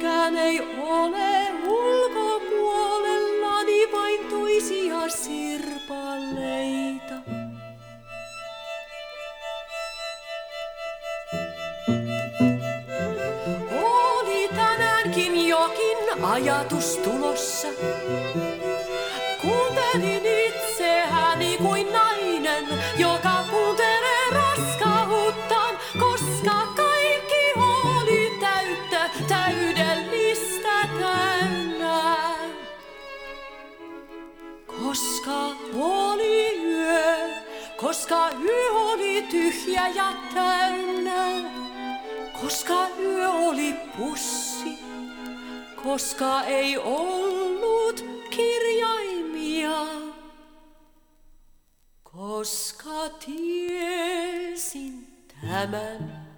Mikään ei ole ulkopuolellani vain toisia sirpaleita. Oli tänäänkin jokin ajatus tulossa. Koska yö oli tyhjä ja täynnä. Koska yö oli pussi, koska ei ollut kirjaimia. Koska tiesin tämän.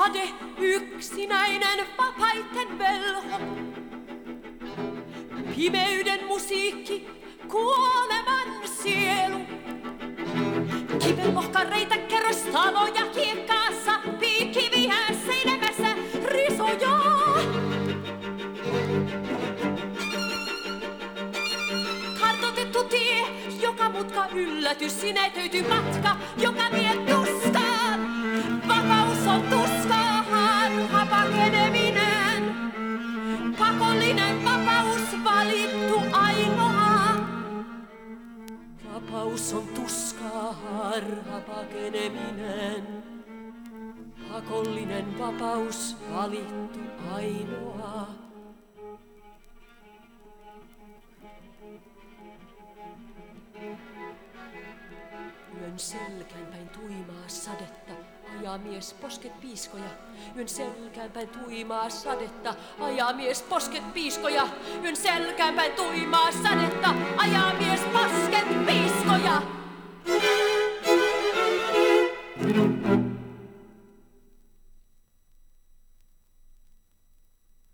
Sade yksinäinen vapaiten velho. Pimeyden musiikki, kuoleman sielu. Kiven lohkareita, kerrostaloja, kiekkaassa, piikkiviä seinämässä, risoja. Kartoitettu tie, joka mutka yllätys, sinetöity matka, joka vie tuskaan. Vapaus on tuskaa, harha pakeneminen. Pakollinen vapaus valittu ainoa. Yön selkäänpäin tuimaa sadetta, ajaa mies posket piiskoja. Yön selkäänpäin tuimaa sadetta, ajaa mies posket piiskoja. Yön selkäänpäin tuimaa sadetta, ajaa mies posket piiskoja.